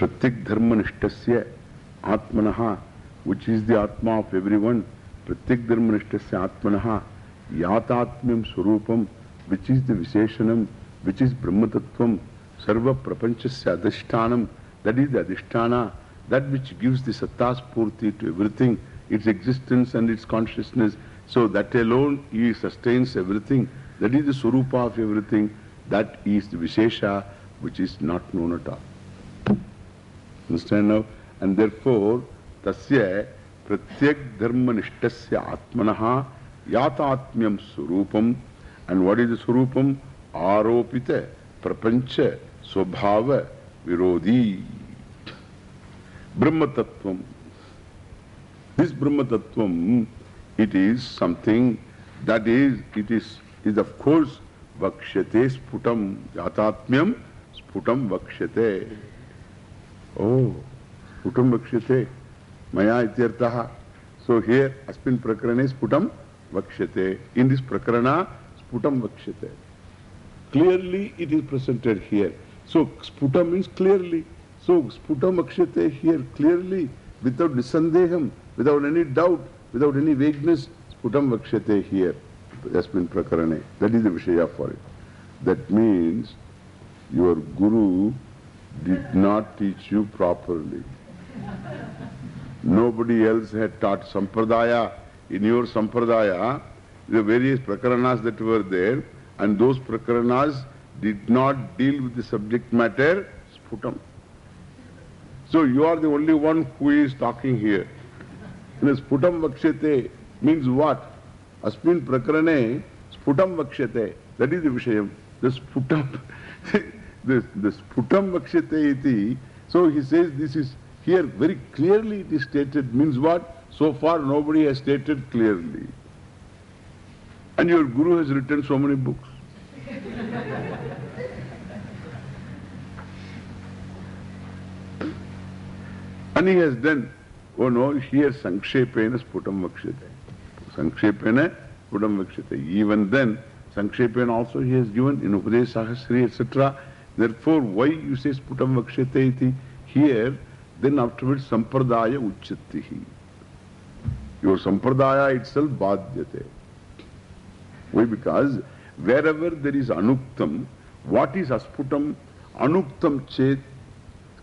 प्रत्येक धर्मनिष्ठ से आत्मन which is दि आत्मा ऑफ़ एवरी वन प्रत्येक धर्मनिष्ठ से आत्मन यातात्म्यम स्वरूप विच इज़ द विशेषण विच इज़ ब्रह्मतत्व सर्व प्रपंच से अधिष्ठान दट इज़ दधिष्ठान दट विच गिवस् दि सत्ता स्फूर्ति to everything its existence and its consciousness so that alone E sustains everything that is the svarupa of everything that is the vishesha which is not known at all Understand now? And therefore, Tasya Pratyak Dharma Nishtasya Atmanaha Yatatmyam Surupam. And what is the Surupam? Aropita Prapancha Swabhava Virodhi. Brahma Tattvam. This Brahma Tattvam, it is something that is, it is, is of course, Vakshate Sputam, Yatatmyam Sputam Vakshate. ओ स्फुटम वक्ष्यते मया इत्यर्थः। So here अस्मिन् प्रकरणे स्फुटम वक्ष्यते। In this प्रकरण स्फुटम वक्ष्यते। Clearly it is presented here so sputum means clearly so स्फुटम वक्ष्यते here clearly without निसंदेहम without any doubt without any vagueness sputum वक्ष्यते हियर अस्मिन् प्रकरणे। That is the vishaya for it that means your guru did not teach you properly. Nobody else had taught Sampradaya. In your Sampradaya, the various Prakaranas that were there, and those Prakaranas did not deal with the subject matter, Sputam. So you are the only one who is talking here. And Sputam Vakshate means what? Asmin Prakarane, Sputam Vakshate. That is the Vishayam. The Sputam, the, the Sputam Vakshate iti. So he says this is here very clearly it is stated means what? So far nobody has stated clearly. And your Guru has written so many books. and he has done, oh no, here Sankshepena Sputam Vakshate. Sankshepena Sputam Vakshate. Even then, Sankshepena also he has given in Upadesh Sahasri, etc. Therefore, why you say Sputam Vakshate iti? Here, then afterwards Sampradaya Uchatihi. Your Sampradaya itself Badhyate. Why? Because wherever there is Anuktam, what is Asputam? Anuktam chet,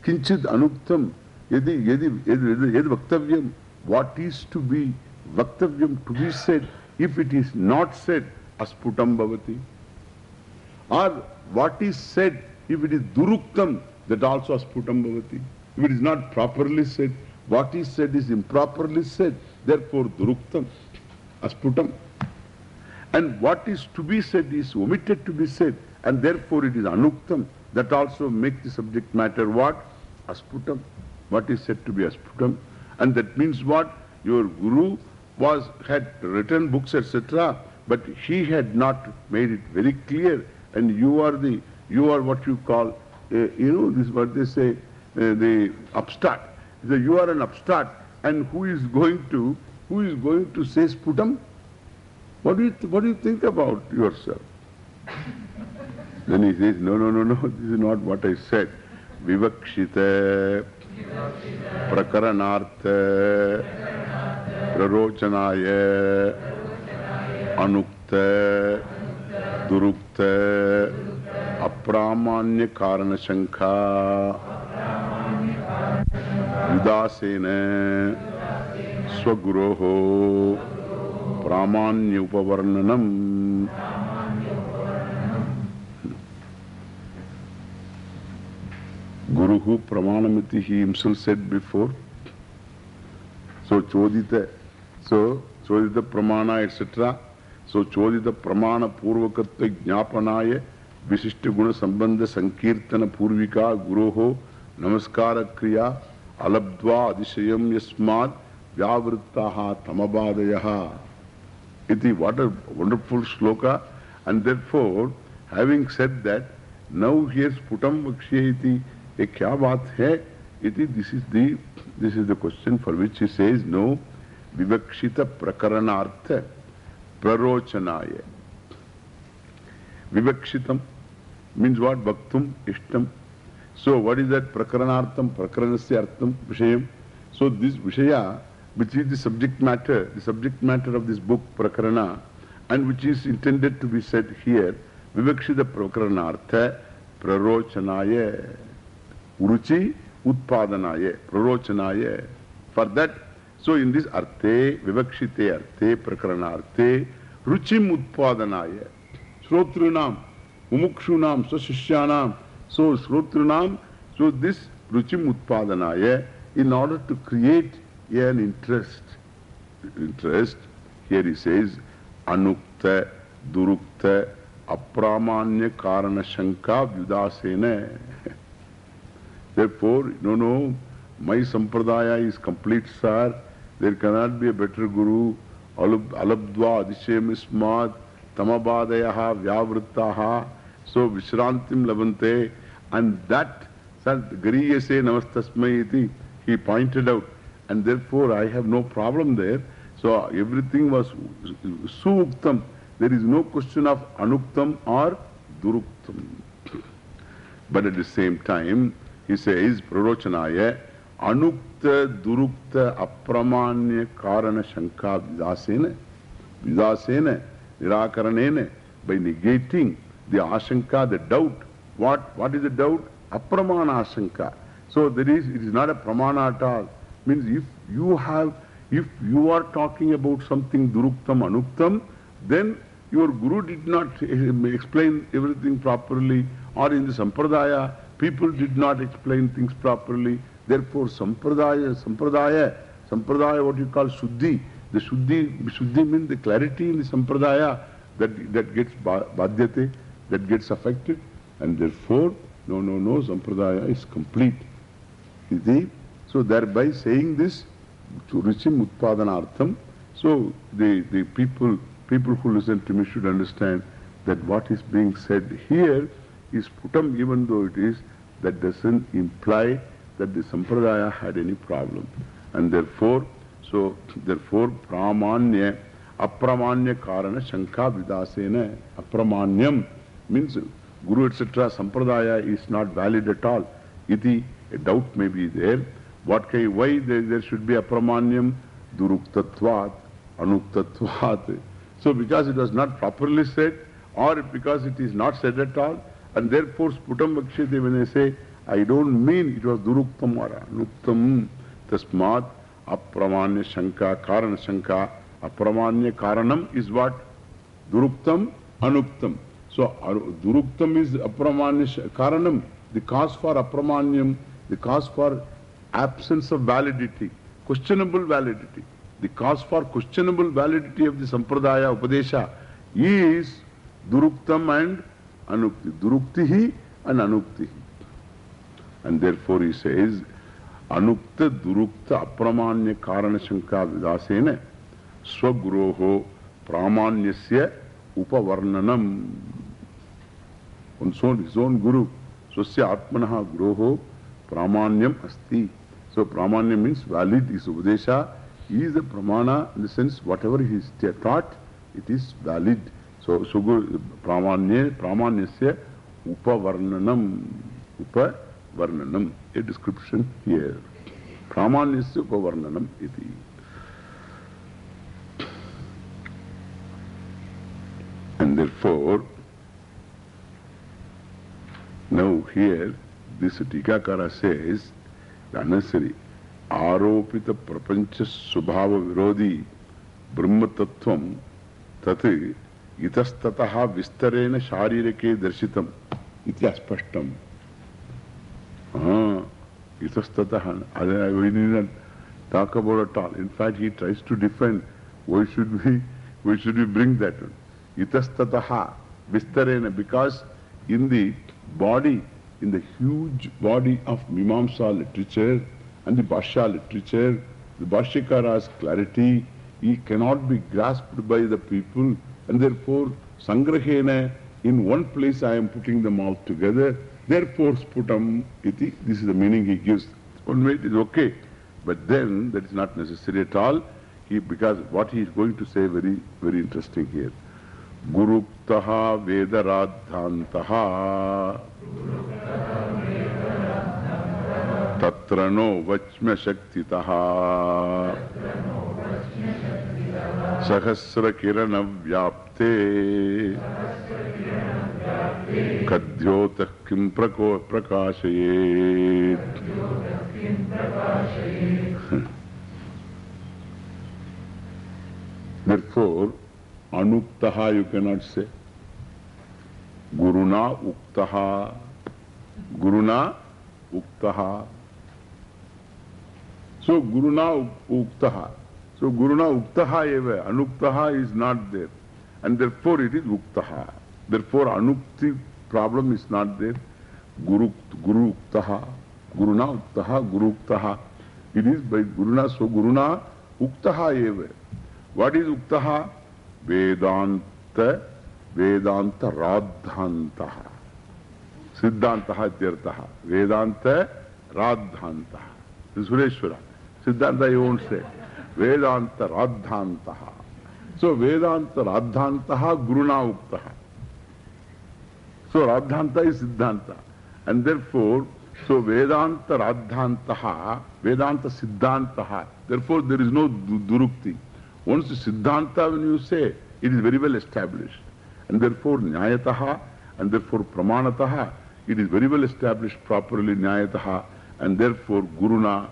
Kinchid Anuktam, Yedi, yedi, yedi, yedi Vaktavyam, what is to be Vaktavyam to be said, if it is not said, Asputam Bhavati. Or what is said, if it is Duruktam, that also Asputam Bhavati. If it is not properly said, what is said is improperly said, therefore Duruktam, Asputam. And what is to be said is omitted to be said, and therefore it is Anuktam. That also makes the subject matter what? Asputam. What is said to be Asputam. And that means what? Your Guru was, had written books, etc., but he had not made it very clear. And you are the, you are what you call, uh, you know, this is what they say, uh, the upstart. So you are an upstart, and who is going to, who is going to say sputum? What do you, what do you think about yourself? then he says, no, no, no, no, this is not what I said. Vivakshita, Prakaranartha, Prarochanaya, Anukta, Durukta, अप्रामाण्य कारण शंखा। उदास स्वगुरो प्रामाण्य उपवर्णनम। गुरु प्रमाणमिति ही हिमसल set before so चोदित सो चोदित प्रमाण etcetera so चोदित प्रमाण पूर्वक ज्ञापनाय विशिष्ट गुण संबंध संकीर्तन पूर्विका गुरो हो, नमस्कार क्रिया अलब्वा अतिशय यस्मावृत्ता तमबादय इति what wonderful shloka and therefore having said that now here's पुटम वक्ष्य क्या बात है इति this is the this is the question for which he says no विवक्षित प्रकरणार्थ प्ररोचनाय विवक्षितम मीन्स व्हाट वक्तुम इष्टम So what is that prakaranartham, prakaranasya artham, vishayam? So this vishaya, which is the subject matter, the subject matter of this book, prakarana, and which is intended to be said here, vivakshita prakaranartha, prarochanaya, uruchi utpadanaya, prarochanaya. For that, so in this arte, vivakshite arte, prakaranarte, ruchim utpadanaya, srotrunam, mumukshunam, swashishyanam, so srotrunam, so this ruchim utpadanaya, in order to create an interest, interest, here he says, anukta, durukta, apramanya karana shanka vyudasena. Therefore, no, no, my sampradaya is complete, sir. There cannot be a better guru. Alabdva adishemismad tamabadayaha vyavrittaha. So Vishrantim Lavante. And that, sir, Gariyase Namastasmai iti, he pointed out. And therefore I have no problem there. So everything was suuktam. There is no question of anuktam or duruktam. But at the same time, he says, Prarochanaya, anukta durukta apramanya karana shanka vidasena, vidasena, nirakaranena, by negating the ashanka, the doubt. What, what is the doubt? Apramana ashanka. So there is, it is not a pramana at all. Means if you have, if you are talking about something duruktam, anuktam, then your guru did not eh, explain everything properly, or in the sampradaya, people did not explain things properly. Therefore, sampradaya, sampradaya, sampradaya, what you call shuddhi, the shuddhi, shuddhi means the clarity in the sampradaya that, that gets badhyate, that gets affected. And therefore, no, no, no, sampradaya is complete. So thereby saying this, to Richim Utpadanartham, so the, the people, people who listen to me should understand that what is being said here is putam even though it is, that doesn't imply that the sampradaya had any problem. And therefore, so therefore pramanya, apramanya karana shanka vidasena, apramanyam means guru etc. sampradaya is not valid at all. Iti, a doubt may be there. What kind, why there, there should be apramanyam? Duruktatvat, anuktatvat. So because it was not properly said, or because it is not said at all, and therefore sputam vakshite when I say, I don't mean it was duruktam or anuktam, tasmat, apramanya shanka, karana shanka, apramanya karanam is what? Duruktam, anuktam. So duruktam is apramanya karanam, the cause for apramanyam, the cause for absence of validity, questionable validity. The cause for questionable validity of the sampradaya upadesha is duruktam and anukti. Duruktihi and anuktihi. And therefore he says, anukta durukta apramanya karana shanka vidasena swaguroho pramanyasya upavarnanam. His own, his own guru, swasya atmanaha guroho pramanyam asti. So pramanya means valid, is upadesha, is a pramana in the sense whatever he is taught, it is valid. So, sugur, pramanya, pramanyasya upavarnanam, upavarnanam, a description here. Pramanyasya upavarnanam iti. And therefore, now here, this Tikakara says, the unnecessary, आरोपित प्रपंच स्वभाव विरोधी ब्रह्म तत्व तत् इतस्ततः विस्तरेण शारीरके दर्शितम इति अस्पष्टम इतस्ततः we need not talk about at all. In fact, he tries to defend why should we, why should we bring that one. Itastataha vistarena because in the body, in the huge body of Mimamsa literature, and the Bhashya literature, the Bhashyakara's clarity, he cannot be grasped by the people and therefore Sangrahena, in one place I am putting them all together, therefore sputam iti, this is the meaning he gives. One way it is okay, but then that is not necessary at all, he, because what he is going to say very, very interesting here. गुरुक्त वेदराध्यात त्र no वच्म्यशक्ति सहस्रकिरण व्या कद्योत किं प्रको प्रकाशये therefore अनुक्त you can not say गुरुना उक्तः गुरुना उक्तः सो गुरुना उक्तः सो गुरुना उक्तः एव अनुक्तः is not there and therefore it is उक्तः therefore अनुक्ति problem is not there guru guru उक्तः गुरुना उक्तः गुरु उक्तः इट इज़ बाई गुरुना सो गुरुना उक्तः एव. व्हाट इज़ उक्तः वेदांत वेदांत राधांत सिद्धांत तीर्थ वेदांत राधांत सुरेश्वर, सिद्धांत यून से वेदांत राधांत सो वेदांत राधांत गुरुना उक्त। सो राधांत सिद्धांत। एंड देर फोर सो वेदांत राधांत वेदांत सिद्धांत। Therefore there is no दुरुक्ति। Once the Siddhanta, when you say, it is very well established. And therefore, Nyayataha, and therefore, Pramanataha, it is very well established properly, Nyayataha, and therefore, Guruna.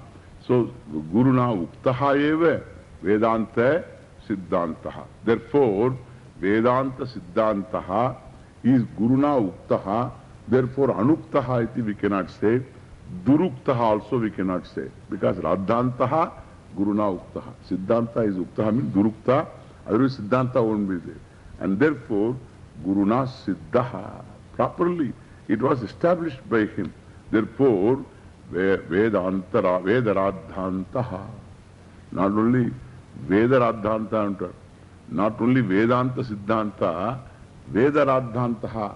So, Guruna Uktaha eva, Vedanta Siddhantaha. Therefore, Vedanta Siddhantaha is Guruna Uktaha, therefore, Anuktaha iti we cannot say, Duruktaha also we cannot say, because Radhantaha Guruna Uktaha. Siddhanta is Uktaha means Durukta, otherwise Siddhanta won't be there. And therefore, Guruna Siddhaha. Properly, it was established by him. Therefore, Vedantara, Vedaradhantaha. Not only Vedaradhanta, not only Vedanta Siddhanta, Vedaradhantaha.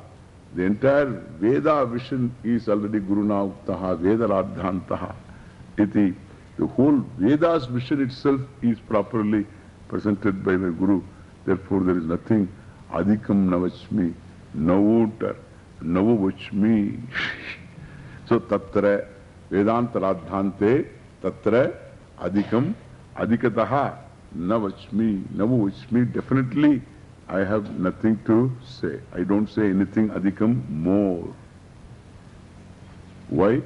The entire Veda vision is already Guruna Uktaha, Vedaradhantaha. Iti. The whole Veda's vision itself is properly presented by my Guru. Therefore, there is nothing adhikam navachmi, navutar, navavachmi. so, tatra Vedanta radhante, tatra adhikam, adhikataha navachmi, navavachmi. Definitely, I have nothing to say. I don't say anything adhikam more. Why?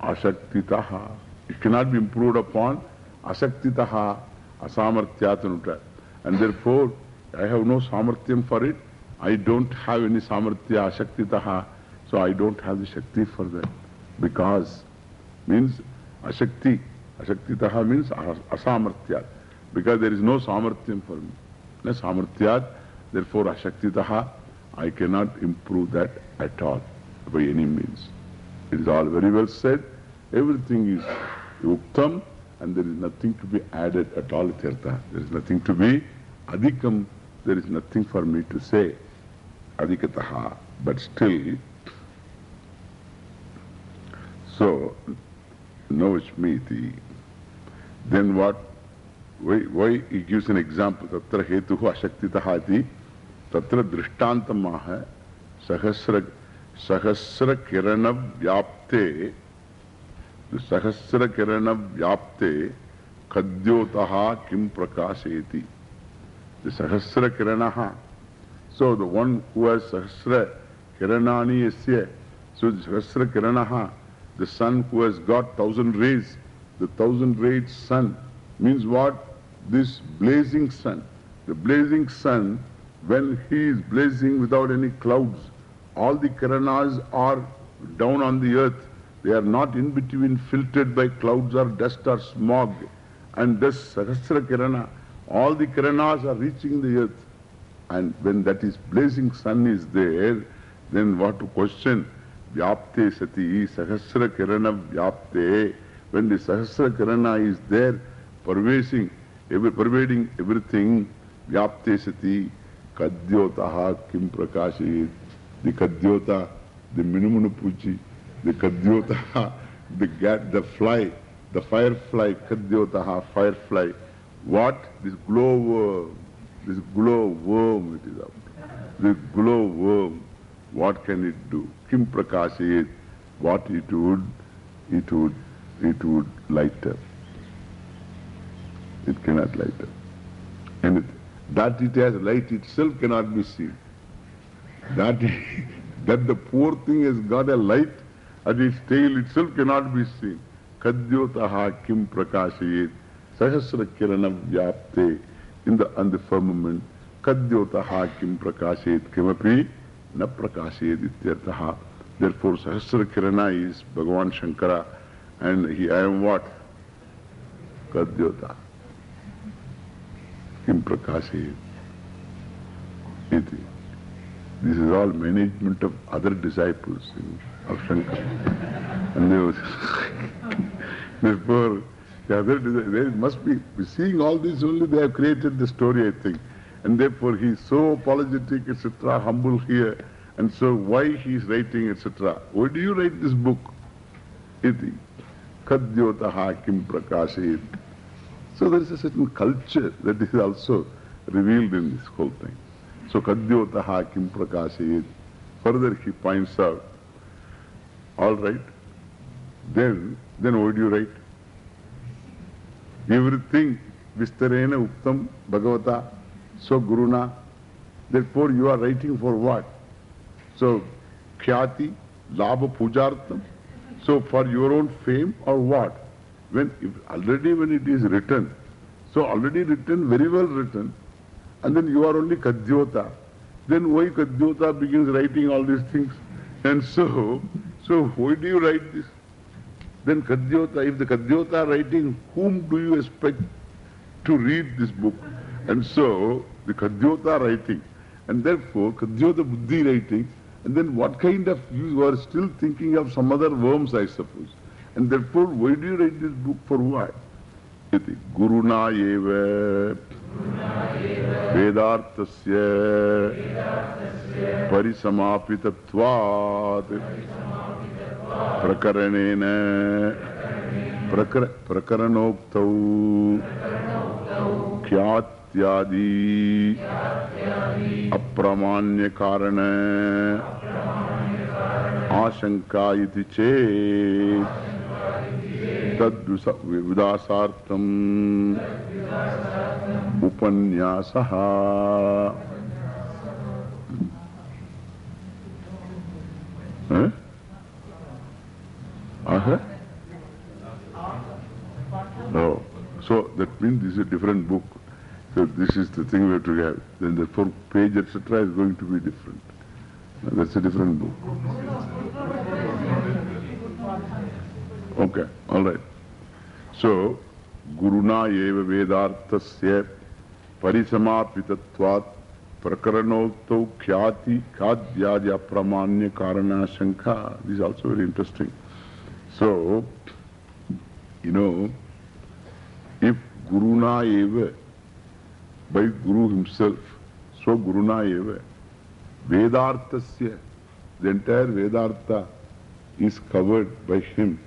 Ashaktitaha. It cannot be improved upon asaktitaha asamarthyatanuta. And therefore, I have no samarthyam for it. I don't have any samarthya ashaktitaha. So I don't have the shakti for that. Because means asakti. Ashaktitaha means asamarthyat. Because there is no samarthyam for me. No samarthyat. Therefore, ashaktitaha. I cannot improve that at all by any means. It is all very well said. Everything is Uktam and there is nothing to be added at all, Tirtha. There is nothing to be Adhikam. There is nothing for me to say. Adhikataha. But still, so, no Shmiti. Then what? Why, why he gives an example? Tatra hetuhu ashaktitaha iti. Tatra drishtantamaha sahasra, sahasra kirana vyapte The Sahasra Kirana Vyapte Kadyotaha Kim Prakasheti. The Sahasra Kiranaha. So the one who has Sahasra Kiranani Yasya. So the Sahasra Kiranaha, the sun who has got thousand rays, the thousand rayed sun means what? This blazing sun. The blazing sun, when he is blazing without any clouds, all the Kiranas are down on the earth. They are not in between filtered by clouds or dust or smog. And this Sahasra Kirana, all the Kiranas are reaching the earth. And when that is blazing sun is there, then what to question? Vyapte sati, Sahasra Kirana Vyapte. When the Sahasra Kirana is there, pervading, pervading everything, Vyapte sati, Kadyotaha Kim Prakashit. The Kadyota, the Minumunu Puji. the Kadyotaha, the, the fly, the firefly, Kadyotaha, firefly. What? This glow worm, this glow worm it is up. This glow worm, what can it do? Kim Prakashayet, what it would, it would it would light up. It cannot light up. And that it has light itself cannot be seen. That, that the poor thing has got a light at its tail itself cannot be seen. Kadyotaha kim prakashayet sahasra kirana vyapte in the, on the firmament. Kadyotaha kim prakashayet kimapi na prakashayet ityartaha. Therefore Sahasra Kirana is Bhagavan Shankara and he, I am what? Kadyota. Kim Prakashayet. Iti. This is all management of other disciples of Shankara. and they was therefore they must be seeing all this only they have created the story I think. And therefore he is so apologetic, etc., humble here. And so why he is writing, etc. Why do you write this book? Iti. Kadyotaha kim prakashayit. So there is a certain culture that is also revealed in this whole thing. So Kadyotaha kim prakashayit. Further he points out, all right, then, then why do you write? Everything Vistarena Uktam Bhagavata, so Guruna, therefore you are writing for what? So, Khyati, Labha Pujartam. So, for your own fame or what? When if already when it is written, so already written, very well written, and then you are only Kadyota, then why Kadyota begins writing all these things? And so, so why do you write this? Then Kadyota, if the Kadyota writing, whom do you expect to read this book? And so, the Kadyota writing, and therefore Kadyota Buddhi writing, and then what kind of, you are still thinking of some other worms, I suppose. And therefore, why do you write this book for what? Guruna eva Vedartasya Parisamapitatvat प्रकरणेन प्रकर प्रकरणोक्त ख्यादि अप्रमाण्य कारण आशंका चे तदुसाथम उपन्यास Huh? Uh-huh. No. So that means this is a different book. So this is the thing we have to have. Then the fourth page, etc. is going to be different. Now that's a different book. Okay, all right. So, Guruna eva vedartasya parisamapitatvat prakaranotau khyati khadyadi apramanya karana shankha. This is also very interesting. So, you know, if Guruna eva, by Guru himself, so Guruna eva, Vedartasya, the entire Vedartha is covered by him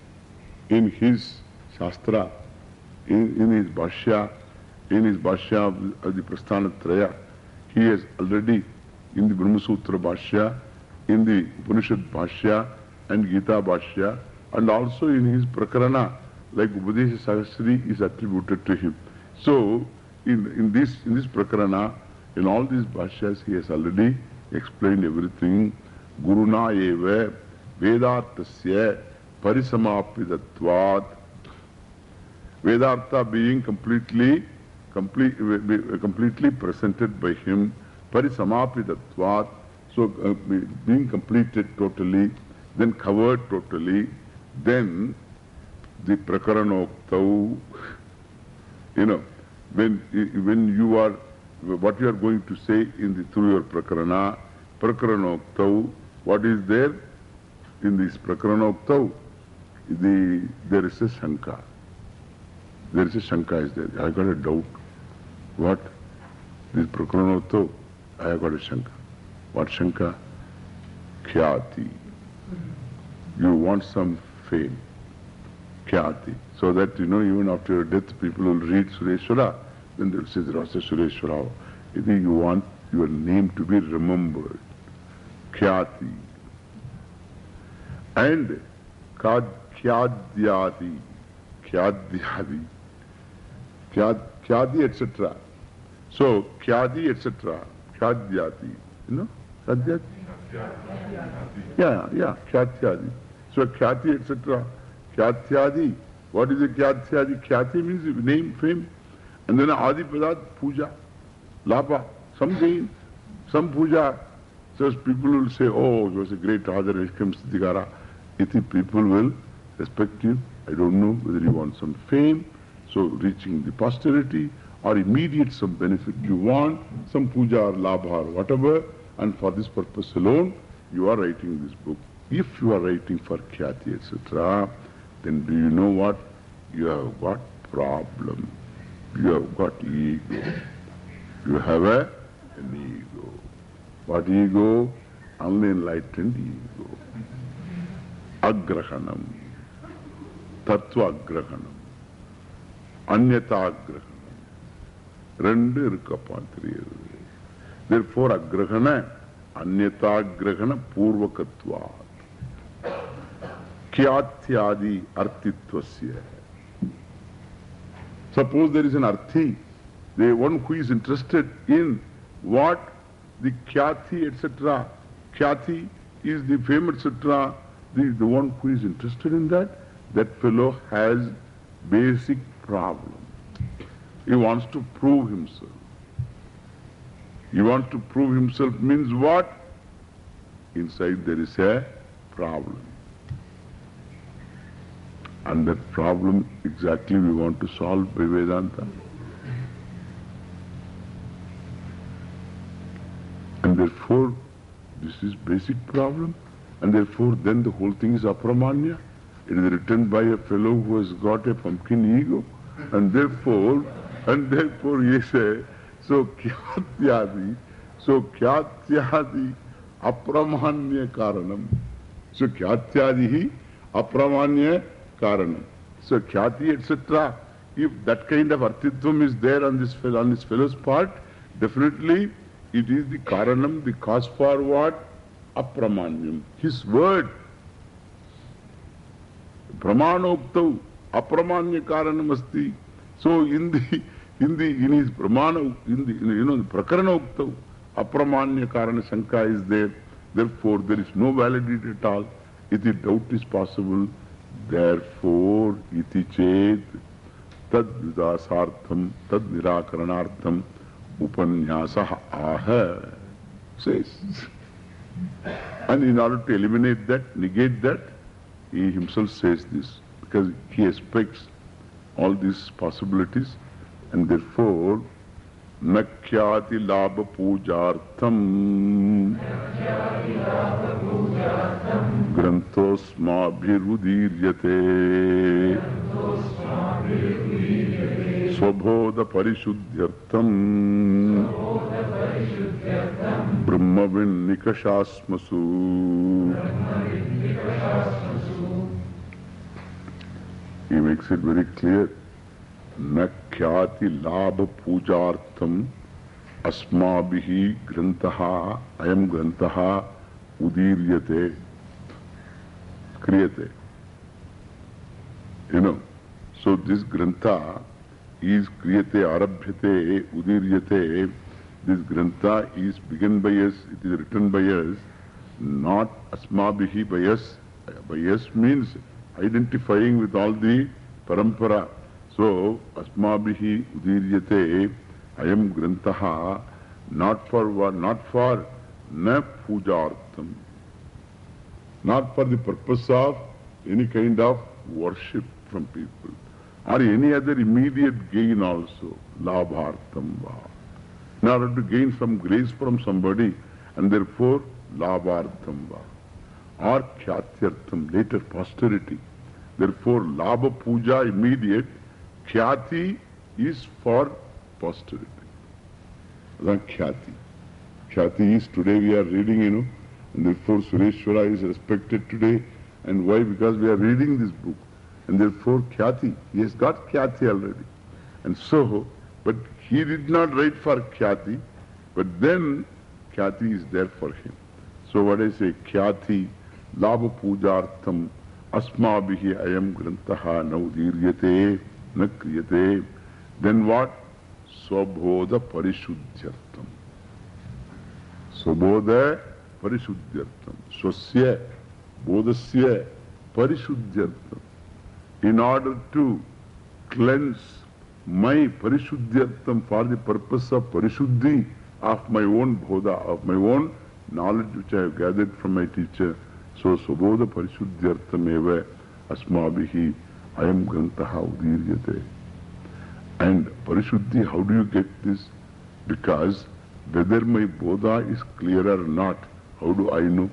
in his Shastra, in, in his Bhashya, in his Bhashya of, of the Prasthanatraya. He has already, in the Brahmasutra Bhashya, in the Upanishad Bhashya and Gita Bhashya, and also in his Prakarana, like Upadesha Sahasri is attributed to him. So, in, in, this, in this Prakarana, in all these Bhashyas, he has already explained everything. Guruna eva Vedartasya Parisamapidatvat. Vedartha being completely, complete, completely presented by him. Parisamapidatvat. So uh, being completed totally, then covered totally, then the Prakaranoktau, you know, when, when you are, what you are going to say in the, through your Prakarana, Prakaranoktau, what is there in this Prakaranoktau? The, there is a Shanka. There is a Shanka is there. I got a doubt. What? This Prakaranoktau, I have got a Shanka. What Shanka? Khyati. You want some fame. Khyati. So that, you know, even after your death, people will read Sureshwara. Then they will say, Rasa Sureshwara. If you want your name to be remembered. Khyati. And Khyadhyati. Kyadyadi. Kyadi, etc. So, Kyadi, etc. Kyadyati. You know? Kyadyati? Yeah, yeah, Kyatyadi. So, Kyati, etc. Kyatyadi. What is a Kyatyadi? Kyati means name, fame. And then Adi Padat, puja, lapa, some gain, some puja. So people will say, oh, he was a great Radha Vishkam Siddhikara. Iti people will respect you. I don't know whether you want some fame, so reaching the posterity, or immediate some benefit you want, some puja or labha or whatever, and for this purpose alone, you are writing this book. If you are writing for Khyati, etc., then do you know what? You have got problem. You have got ego. You have a, an ego. What ego? Unenlightened ego. Agrahanam. Tattva agrahanam. Anyata agrahanam. ரெண்டு இருக்கப்பா தெரியுது therefore agrahana anyata agrahana purvakatva kyatyadi artitvasya suppose there is an arthi the one who is interested in what the khyati etc khyati is the fame etc the, the one who is interested in that that fellow has basic problem He wants to prove himself. He wants to prove himself means what? Inside there is a problem. And that problem exactly we want to solve by Vedanta. And therefore, this is basic problem. And therefore, then the whole thing is apramanya. It is written by a fellow who has got a pumpkin ego. And therefore, and therefore he says, so Kyatyadi, so Kyatyadi apramanya karanam. So Kyatyadi apramanya karanam. So Khyati etc. If that kind of artitvam is there on this, fellow, on this fellow's part, definitely it is the karanam, the cause for what? Apramanyam. His word. Pramanoktav apramanya karanam asti. So in the in the, in his Brahmana, in the, in, you know, the Prakarana Ukta, Apramanya Karana Shanka is there. Therefore, there is no validity at all. Iti doubt is possible. Therefore, iti ched, tad vidasartham, tad nirakaranartham, upanyasa aha, says. And in order to eliminate that, negate that, he himself says this, because he expects all these possibilities. And therefore, नख्याति लाभ पूजार्थम। ग्रंथोस्माभिदीर्यते स्वबोध परिशुद्ध्यर्थम ब्रह्म विकशास्मसु makes makes very clear. न ख्याति लाभ पूजार्थम अस्मा ग्रंथ अयम ग्रंथ उदीर्यते, क्रियते। You know so this grantha is क्रियते, आरभ्यते, उदीर्यते। This grantha is begun because it is written because not Asma because because means identifying with all the parampara So, asmabhihi udiryate ayam grantaha not for what, not for na pujartham, not for the purpose of any kind of worship from people or any other immediate gain also, labhartham va. In order to gain some grace from somebody and therefore labhartham va. Or kyatyartham, later posterity. Therefore, labha puja immediate Khyati is for posterity. That's Khyati. Khyati is today we are reading, you know, and therefore Sureshwara is respected today. And why? Because we are reading this book. And therefore Khyati, he has got Khyati already. And so, but he did not write for Khyati, but then Khyati is there for him. So what I say, Khyati, Labha Pujartham, Asmabihi ayam grantaha naudiryate न क्रियते। Then what स्वबोध परिशुद्ध्यर्थम। स्वबोध परिशुद्ध्यर्थम। स्वस्य, बोधस्य परिशुद्ध्यर्थम। In order to cleanse my परिशुद्ध्यर्थम for the purpose of परिशुद्धि of my own bodha of my own knowledge which I gathered from my teacher so स्वबोध परिशुद्ध्यर्थम एव अस्माभिः ayam grantaha udiryate. And Parishuddhi, how do you get this? Because whether my bodha is clear or not, how do I know?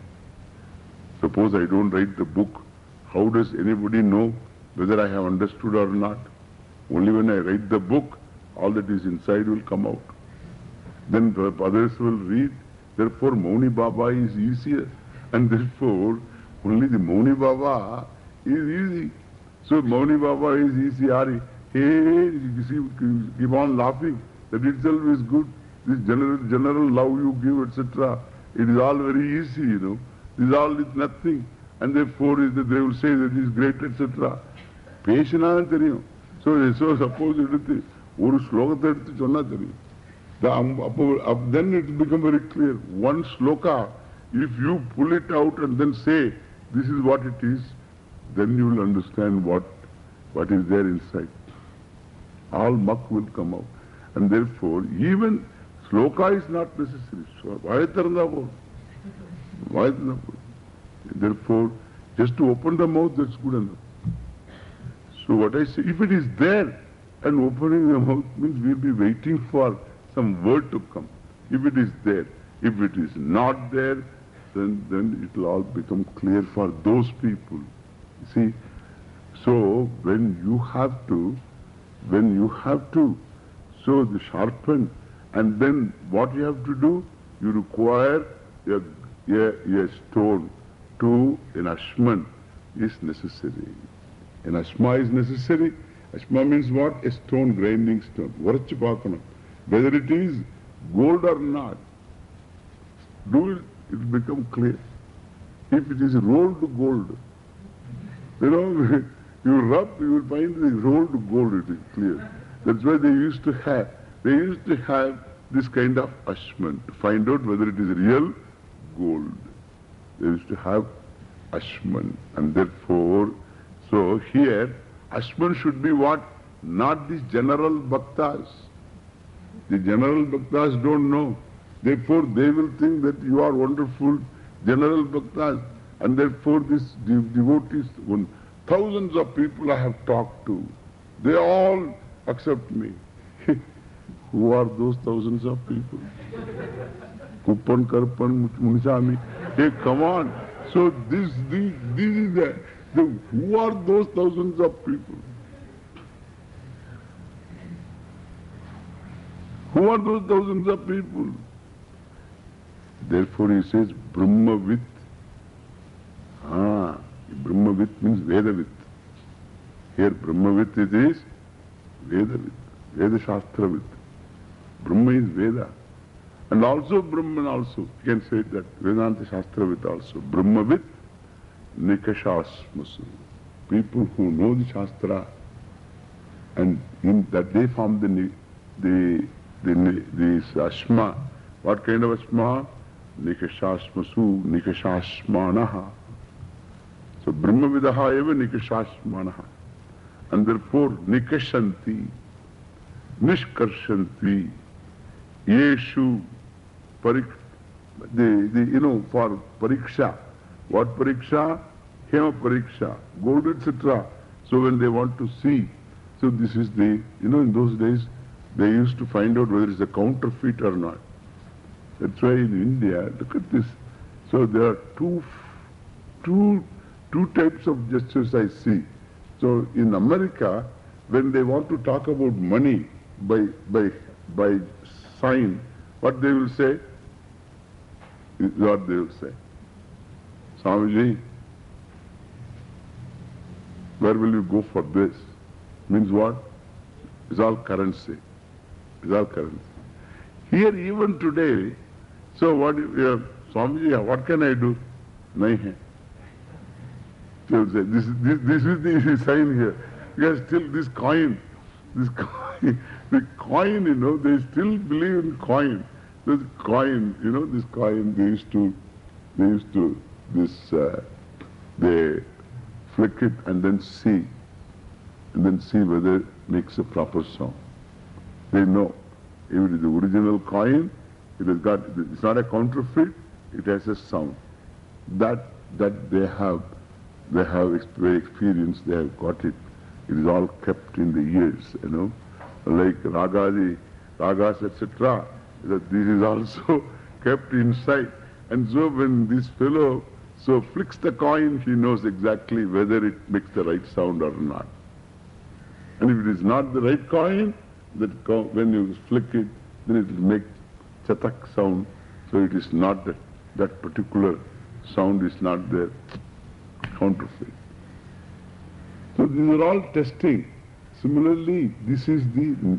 Suppose I don't write the book, how does anybody know whether I have understood or not? Only when I write the book, all that is inside will come out. Then others will read. Therefore, Mauni Baba is easier. And therefore, only the Mauni Baba is easy. So, Mauni Baba is easy. Ari. Hey, you see, keep on laughing. That itself is good. This general, general love you give, etc. It is all very easy, you know. This all is nothing. And therefore is that they will say that it is great, etc. பேசினாலும் தெரியும் so so suppose எடுத்து ஒரு ஸ்லோகத்தை எடுத்து சொன்னா தெரியும் அப்போ then it become very clear one sloka if you pull it out and then say this is what it is then you will understand what what is there inside all muck will come out. And therefore, even sloka is not necessary. So, Therefore, just to open the mouth, that's good enough. So what I say, if it is there, and opening the mouth means we'll be waiting for some word to come. If it is there. If it is not there, then, then it will all become clear for those people. See, so when you have to, when you have to, so the sharpen, and then what you have to do, you require a, a, a stone to an ashman is necessary. An ashma is necessary. Ashma means what? A stone, grinding stone. Whether it is gold or not, do it, it will become clear. If it is rolled gold, you know, you rub, you will find the rolled gold, it is clear. That's why they used to have, they used to have this kind of ashman to find out whether it is real gold. They used to have ashman. And therefore, so here, ashman should be what? Not these general bhaktas. The general bhaktas don't know. Therefore, they will think that you are wonderful general bhaktas. And therefore, this devotees, when thousands of people I have talked to, they all accept me. Who are those thousands of people? Kuppan, Karpan, Munisami. Hey, come on. So this, this, this is the, the, who are those thousands of people? Who are those thousands of people? Therefore he says Brahmavit. Ah, Brahmavit means Vedavit. Here Brahmavit it is Vedavit, Veda Shastravit. Brahma is Veda. And also Brahman also, you can say that, Vedanta Shastravit also. Brahmavit Nikashasmasu. People who know the Shastra and in that they form the, the, the, the, the Ashma. What kind of Ashma? Nikashasmasu, Nikashasmanaha. So Brahmavidaha eva Nikashasmanaha. And therefore Nikashanti, Nishkarshanti, Yeshu, parik, the, the, you know, for pariksha. What pariksha? Hema pariksha, gold, etc. So when they want to see, so this is the, you know, in those days, they used to find out whether it's a counterfeit or not. That's why in India, look at this. So there are two, two, two types of gestures I see. So in America, when they want to talk about money by, by, by sign, what they will say what they will say. Swamiji, where will you go for this? Means what? It's all currency. It's all currency. Here even today, so what, uh, Swamiji, what can I do? Nahi hai. This, this, this is the sign here. Because still this coin, this coin, the coin, you know, they still believe in coin. This coin, you know, this coin, they used to, they used to, this, uh, they flick it and then see, and then see whether it makes a proper sound. They know. If it is the original coin, it has got, it's not a counterfeit, it has a sound. That, that they have, they have experience, they have got it. It is all kept in the ears, you know. Like ragadi, ragas, etc. That this is also kept inside. And so when this fellow so flicks the coin, he knows exactly whether it makes the right sound or not. And if it is not the right coin, that when you flick it, then it will make chatak sound. So it is not that, that particular sound is not there. Counterfeit. So these are all testing. Similarly, this is the,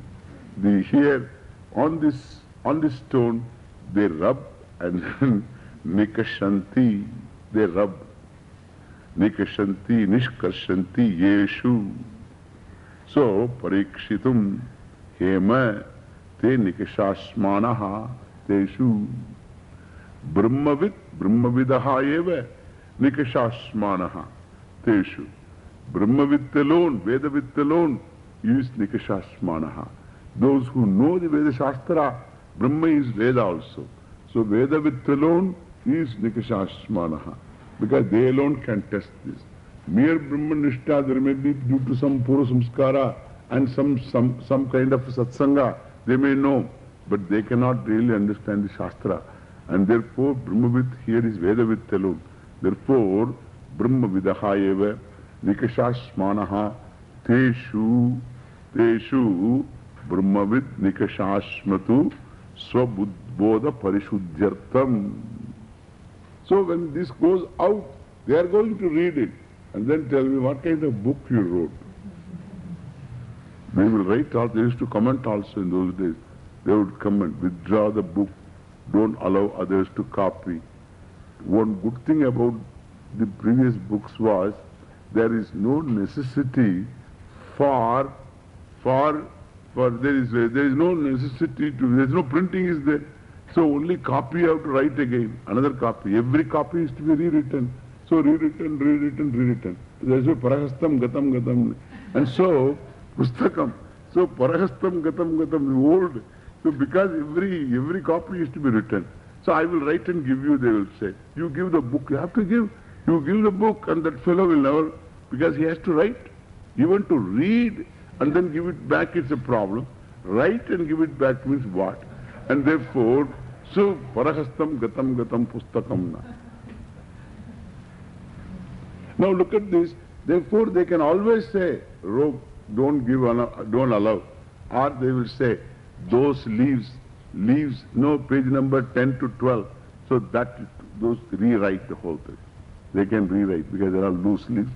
the here on this, on this stone, they rub and then nikashanti, they rub. Nikashanti, nishkarshanti, yeshu. So, parikshitum, hema, te nikashashmanaha, teshu. Brahmavid, Brahmavidaha eva, nikashashmanaha, teshu. Brahmavid alone, Vedavid alone is nikashashmanaha. Those who know the Veda Shastra, Brahma is Veda also. So Vedavid alone is nikashashmanaha. Because they alone can test this. Mere Brahmanishta, there may be due to some Pura Samskara and some, some, some kind of satsanga, they may know, but they cannot really understand the Shastra. And therefore, Brahmavid here is Vedavid alone. Therefore, Brahmavidaha eva nikashashmanaha teshu teshu Brahmavid nikashashmatu swabudboda parishuddhyartam. So when this goes out, they are going to read it and then tell me what kind of book you wrote. They will write also, they used to comment also in those days. They would comment, withdraw the book, don't allow others to copy. One good thing about the previous books was there is no necessity for, for, for there is, there is no necessity to, there is no printing is there. So only copy you have to write again, another copy. Every copy is to be rewritten. So rewritten, rewritten, rewritten. There's a parahastam, gatam, gatam. And so, pustakam. So parahastam, gatam, gatam, old. So because every, every copy is to be written. So I will write and give you, they will say. You give the book, you have to give. You give the book and that fellow will never, because he has to write. Even to read and then give it back is a problem. Write and give it back means what? And therefore, so parahastam gatam gatam pustakam na. Now look at this. Therefore they can always say, rope, don't give, don't allow. Or they will say, those leaves, leaves, no, page number 10 to 12. So that, those rewrite the whole thing. They can rewrite because there are loose leaves.